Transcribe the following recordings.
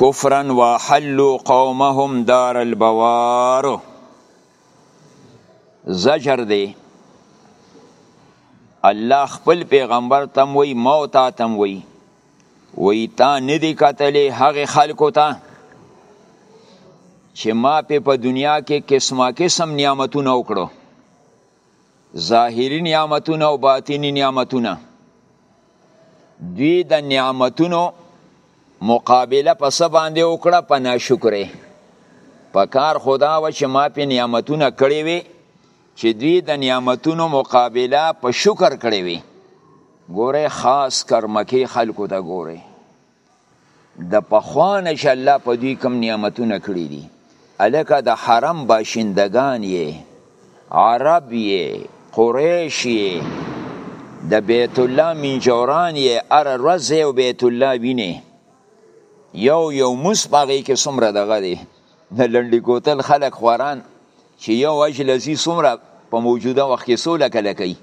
کفرا واحلوا قومهم دار البوار زجر دی الله خپل پیغمبر تم وی مو تا تم وی وی تا ندی کتلی هغه خلکو ته چې ما په په دنیا کې قسمه قسم نعمتونه وکړو ظاهری نعمتونه او باطینی نعمتونه دوی د نعمتونو مقابله په څه باندې وکړه په ناشکرې په کار خدا و چې ما په نعمتونه کړې وي چې دوی د نعمتونو مقابله په شکر کړې وي ګوره خاص کرمکی خلکو ته ګوره د پخوانه چې الله په دوی کم نعمتونه کړی دي الکه د حرم باشندگان یې عرب یې قریش یې د بیت الله منجوران یې ار ورځ یو بیت الله ویني یو یو مس باغې کې څومره دغه دی د لنډی کوتل خلک خوران چې یو اجلسی څومره په موجوده وخت کې سوله کله کوي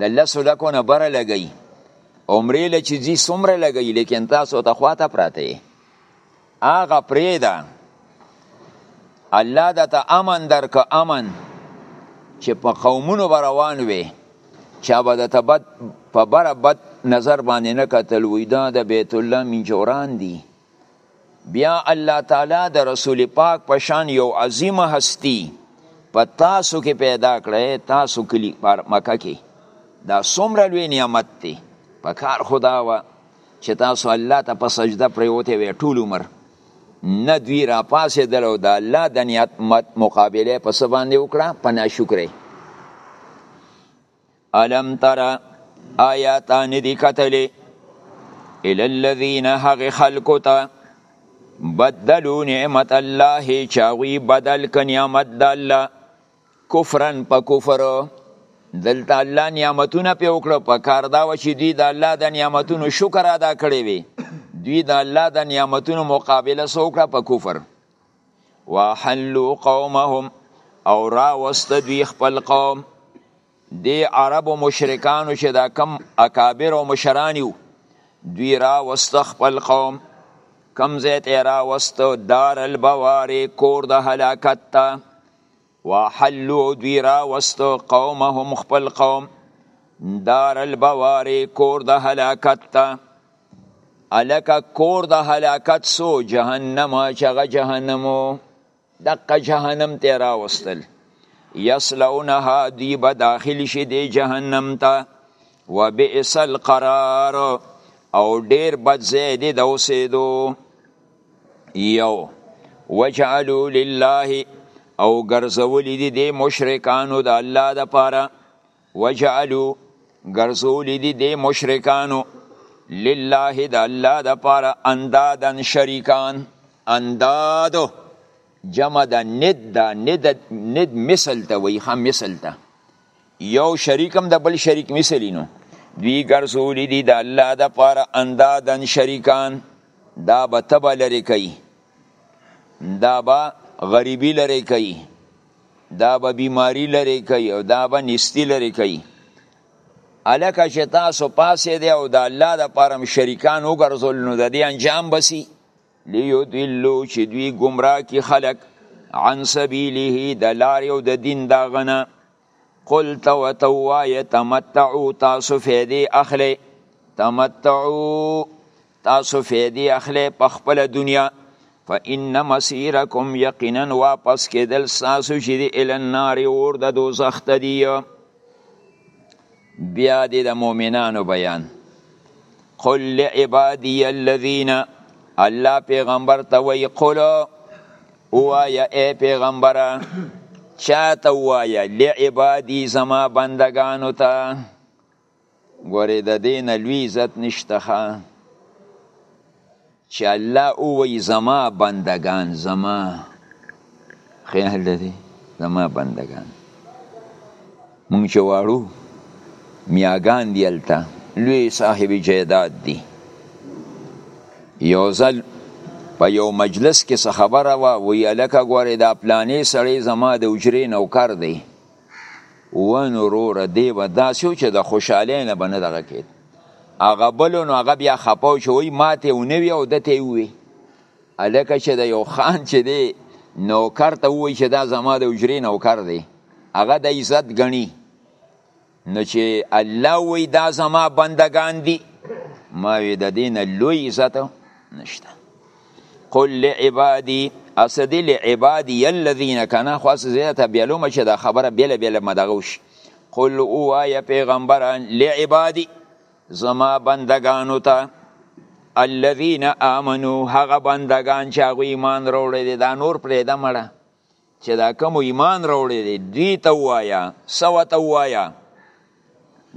د لسو لکو نه بره لګی عمرې له چې ځي څومره لګی لیکن تاسو ته خواته پراته یې هغه پرېږده الله درته امن درکه امن چې په قومونو به روان وې چا به درته بد په بره بد نظر باندې نه کتل وي دا د بیت الله منجوران دي بیا الله تعالی د رسول پاک په شان یو عظیم هستی په تاسو کې پیدا کړی تاسو کلی پر مکه کې دا څومره لوی نعمت دی په کار خدا وا چې تاسو الله ته په سجده پریوته وی ټول عمر نه دوی را پاسې دل او د الله د نعمت مقابله په سباندې وکړه په ناشکرې الم ترا آیا تا ندی کتلی الی الذین هغه خلکو ته بدلو نعمت الله چاوی بدل ک نعمت د الله کفرن په کفر دلته الله نعمتونه په وکړه په کار دا و چې دوی د الله د نعمتونو شکر ادا کړی وي دوی د الله د نعمتونو مقابله سوکړه په کفر واحلوا قومهم او راوست دوی خپل قوم دی عربو مشرکانو چې دا کم اکابر او مشرانیو دوی را وست خپل قوم کم زیت را وست دار البواری کور د هلاکت تا وحلو دوی را وست قومهم خپل قوم دار البواری کور د هلاکت تا الک کور د هلاکت سو جهنم چغه جهنمو دقه جهنم ته راوستل یسلونها دی به داخل شي دی جهنم ته و بئس القرار او ډیر بد ځای دی د اوسېدو یو وجعلوا لله او ګرځولي دي د مشرکانو د الله د پاره وجعلو ګرځولي دي د مشرکانو لله د الله د پاره اندادن شریکان انداد جمع د ند دا ند ند مثل ته وی خام مثل ته یو شریکم د بل شریک مثلینو دوی ګرځولي دي د الله د پاره اندادن شریکان دا به تبه لري کوي دا به غریبي لري کوي دا به بیماری لري کوي او دا به نستی لري کوي الکه چې تاسو پاسې دی او د الله د پرم شریکان وګرځول نو د دې انجام بسی لیو دلو چې دوی گمراه کی خلق عن سبیله د لارې او د دین دا غنه قل تو توایا تمتعو تاسو فیدی اخلی تمتعو تاسو فیدی اخلی په خپل دنیا فإن مسیرکم یقینا واپس کېدل تاسو چې دی ال النار اور د دوزخ ته دی بیا دی د مؤمنانو بیان قل لعبادی الذین الله پیغمبر ته وی قل اوایا ای پیغمبره چاته وایا لعبادی زما بندگانو ته ګورې د دې نه لوی عزت نشته ښه چې الله ووایي زما بندګان زما خیال لري زما بندګان مونږ چې واړو میاګان دي هلته لوی صاحب جیداد دي یو ځل په یو مجلس کې څه خبره وه وی هلکه ګورې دا پلانې سړی زما د حجرې نوکر دی وه نو روره دی به داسې و چې د خوشحالۍ نه به نه دغه کېد هغه بلو نو هغه بیا خپه و چې وایي ما ته یې ونه وي او ده ته یې ووي هلکه چې د یو خان چې دی نوکر ته ووایي چې دا زما د حجرې نوکر دی هغه د عزت ګڼي نو چې الله وایي دا زما بندګان دي ما وی د دین لوی عزت نشته قل لعبادی اسدی لعبادی الذین کنا خو زیاته بیلوم چې دا خبره بیل بیل مدغوش قل اوایا پیغمبران لعبادی زما بندگانو ته الذین آمنو هغه بندگان چې هغه ایمان راوړی دی دا نور پرې ده مړه چې دا کوم ایمان راوړی دی دوی ته وایا سو ته وایا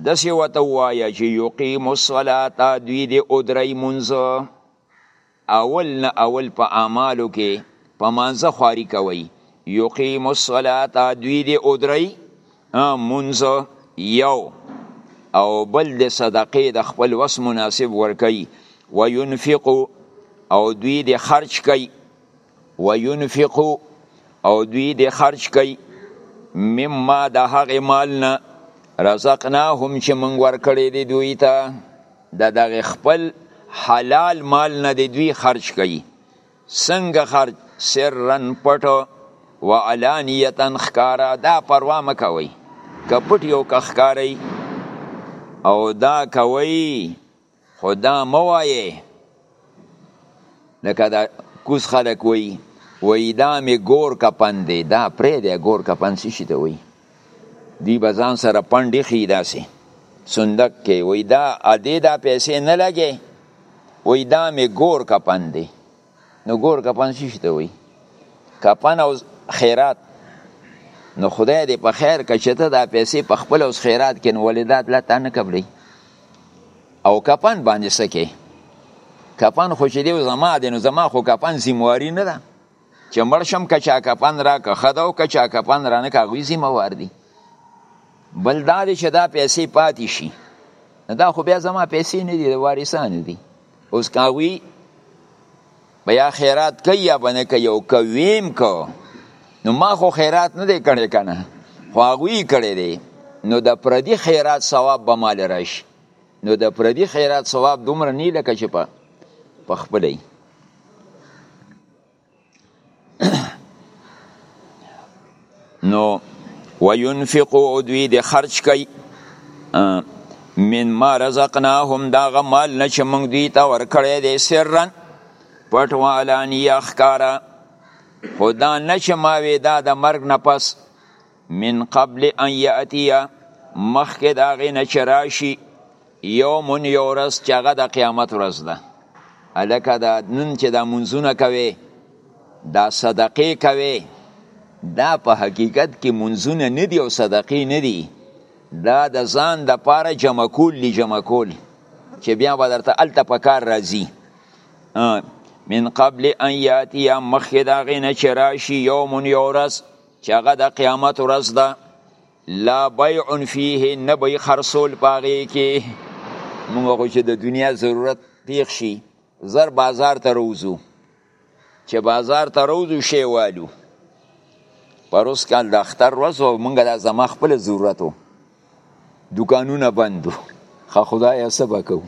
د سی وته وایا چې یقیم الصلاه دوی دی او درې منځه اول نه اول په اعمالو کې په مانځه خواري کوي یقیم الصلاة دوی دې ودرئ مونځ یو او بل د صدقې د خپل وس مناسب ورکوي وینفقو او دوی دې خرج کوي وینفقو او دوی د خرج کوي مما د هغې مال نه رزقناهم چې موږ ورکړی دی دوی ته د دغه خپل حلال مال نه دی دوی خرج کوي څنګه خرج سرن پټو و علانیتا خکارا دا پروا مکوي که پټ یو که خکاری او دا کوي خو دا مه وایې لکه دا کوز خلک وایي وایي دا مې ګور کپن دی دا پرېږدی ګور کپن څه شي ته وایي دوی به ځان سره پنډ ایښي داسې صندوق کې وایي دا ادې دا پیسې نه لګې وایي دا مې ګور کپن دی نو ګور کپن څه شي ته وایي کپن او خیرات نو خدای دې په خیر که چې ته دا پیسې په خپل اوس خیرات کې نو ولې دا تله تا نه قبلوي او کپن باندې څه کې کپن خو چې دی زما دی نو زما خو کپن ذمواري نه ده چې مړ شم که چا کپن را که ښه ده او که چا کپن را نه که هغوی ذموار دي بل دا دی چې دا پیسې پاتې شي دا خو بیا زما پیسې نه دي د وارثانو دي اوس کاوی بیا خیرات کوي یا بنه کوي او کویم کو نو ما خو خیرات نه دی کړی کنه خو هغوی کړی دی نو د پردي خیرات ثواب به مال راشي نو د پردي خیرات ثواب دومره نه لکه چې په خپلې نو وینفقو دوی د خرج کوي من ما رزقناهم دا غمال نه چې موږ دوی ته ورکړی دی سرن پټ و علانیه ښکاره خو دا نه چې ما وې دا د مرګ نه پس من قبل ان یاتیه مخکې د هغې نه چې راشي یوم یو ورځ چې هغه د قیامت ورځ ده هلکه دا نن چې دا منځونه کوې دا صدقې کوې دا په حقیقت کې منځونه نه دي او صدقې نه دي دا د ځان د پاره جمع کول دي جمع کول چې بیا به درته هلته په کار راځي من قبل ان یاتیه مخکې د هغې نه چې راشي یوم یو ورځ چې هغه د قیامت ورځ ده لا بیع فیه نه به خرڅول په هغې کې موږ خو چې د دنیا ضرورت پیښ شي زر بازار ته روزو چې بازار ته روزو شی والو پروس کال د اختر ورځ و موږ دا زما خپل ضرورت و دکانونه بندو خا خدای سبا کو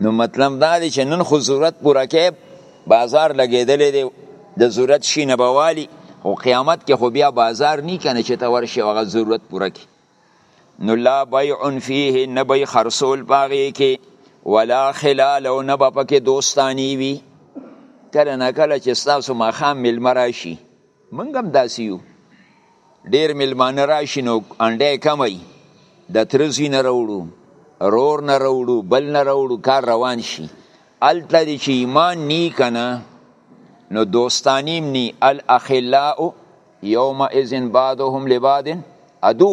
نو مطلب دا دی چې نن خو ضرورت پوره کې بازار لګېدلې دی د ضرورت شي نه بوالي او قیامت کې خو بیا بازار نه کنه چې ته ورشي هغه ضرورت پوره کې نو لا بیع فيه نه به خرصول باغې کې ولا خلال او نه به پکې دوستانی وي کله نه کله چې ستاسو ماخام ملمراشي موږ هم داسې یو ډېر میلمانه راشي نو انډی کمه وي د تره زوی نه راوړو رور نه راوړو بل نه راوړو کار روان شي هلته دې چې ایمان نی که نه نو دوستاني هم نی الاخلاء یومئذ بعضهم لبعض عدو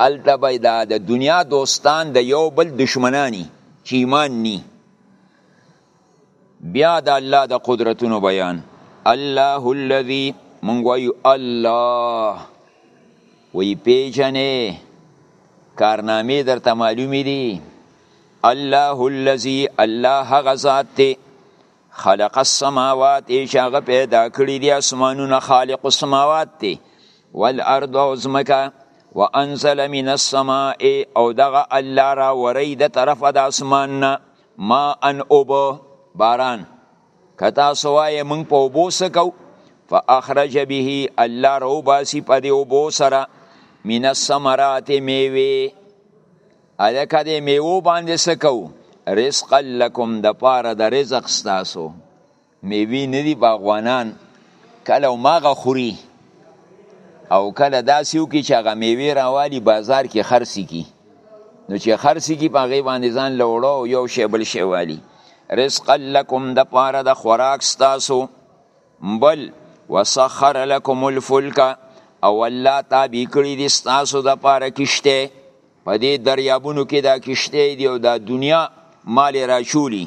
هلته به دا د دنیا دوستان د یو بل دشمناني چې ایمان نی بیا د الله د قدرتونو بیان الله الذي مونږ وایو الله وی پیژنې کارنامې درته معلومې دي الله الذي الله هغه ذات دی خلق السماوات چې هغه پیدا کړي دي اسمانونه خالق السماوات دی والارض او ځمکه وانزل من السماء او دغه الله را وری د طرفه د اسمان نه ما ان اوبه باران کتا سوای مونږ په اوبو سکو فاخرج به الله رو باسی په دی اوبو سره من الثمرات میوه الکه دی میوه باندې سکو رزق لکم د پاره د رزق ستاسو میوی ندی باغوانان کله او ماغه خوری او کله داسې وکړي چې هغه میوې راوالي بازار کې خرڅې کړي نو چې خرڅې کړي په هغې باندې ځان له اوړو یو شی بل شی والي رزقا لکم د پاره د خوراک ستاسو بل وسخر لکم الفلک او الله تابع کړي دي ستاسو د پاره کشته په دې دریابونو کې دا کشته دي او دا دنیا مال راچولی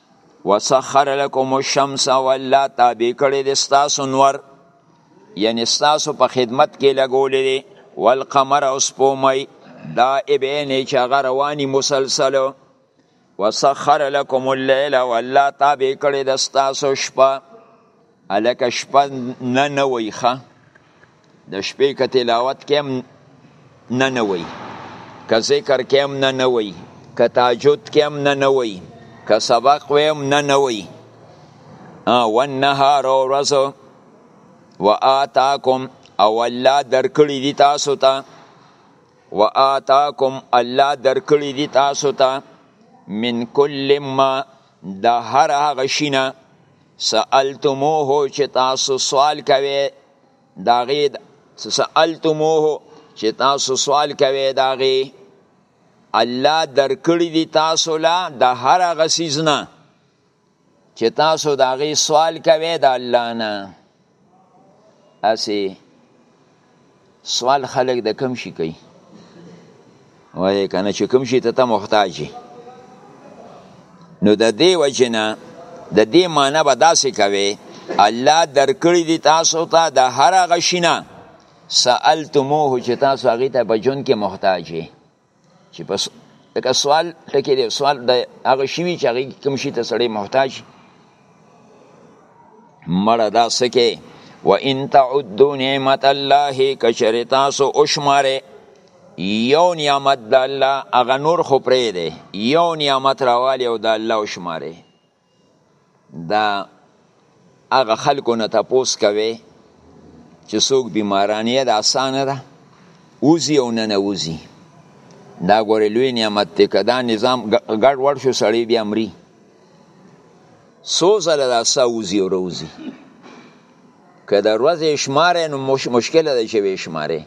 وسخر لكم الشمس والله تابع کړی دی ستاسو نور یعنی ستاسو په خدمت کې لګولې دی والقمر او سپومۍ دا ابینې چې هغه رواني مسلسلو وسخر لكم الليل والله تابع کړی د ستاسو شپه الکه شپه نه نه وای ښه د شپې که تلاوت کم نه نه وای که ذکر کم نه نه وای که تاجد کم نه نه وای که سبق ویم نه نه وای و النهار و ورځ و آتاکم او الله درکړي دي تاسو ته و آتاکم الله درکړي دي تاسو ته من کل ما د هر هغه شي نه سألتموه چې تاسو سوال کوي د هغې سألتموه چې تاسو سوال کوي د هغې الله درکړي دي تاسو له د هر هغه څیز نه چې تاسو د هغې سوال کوي د الله نه اسی سوال خلک د کم شي کوي وایي کنه چې کم شي ته ته محتاج نو د دې وجنه د دې معنی به داسې کوي الله درکړي دي تاسو ته د هر هغه شینه سألتموه چې تاسو هغه ته په جون کې محتاج چې پس لکه سوال ټکی دی سوال د هغه شی وی چې هغه کوم شی ته سړی محتاج مړه دا سکه و ان تعدوا نعمت الله کشرتا سو اشماره یو نعمت د الله هغه نور خو پرې دی یو نعمت راوالی او د الله اشماره دا هغه خلکو نه تپوس کوي چې څوک بیماران یې د اسانه ده وزي او نه نه وزي دا ګورې لوی نعمت دی که دا نظام ګډ وړ شو سړی بیا مري څو ځله دا سا وزي او روزي که د ورځې شمارې نو مش مشکله ده چې وې شمارې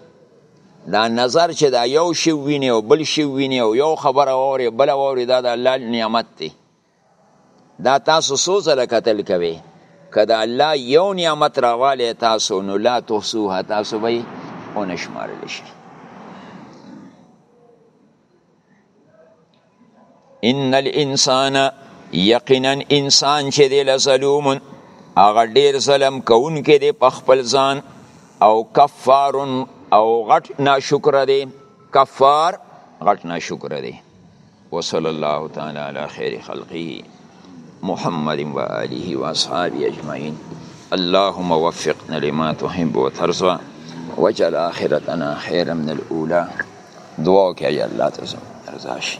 دا نظر چې دا یو شی ویني او بل شی ویني او یو خبره اوري بل اوري دا د الله نعمت دی دا تاسو څو ځله قتل کوي که د الله یو نعمت راوالی تاسو نو لا تحصوها تاسو به یې ونه شمارل شي ان الانسان یقینا انسان چې دی لظلوم هغه ډیر ظلم کوونکی دی په خپل ځان او کفار او غټ ناشکر دی کفار غټ ناشکر دی وصلی الله تعالی علی خیر خلقه محمد و آله و اصحابه اجمعین اللهم وفقنا لما تحب وترضى وجل آخرتنا خیر من الاولا دعا کې یا الله ته زم رضا شي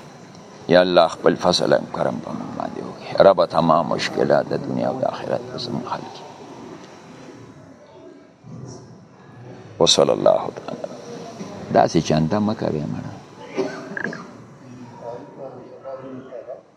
یا الله خپل فضل او کرم په موږ باندې وکړي رب تمام مشکلات د دنیا او آخرت زم حل کړي وصلی الله تعالی دا سي چنده مکه به مړه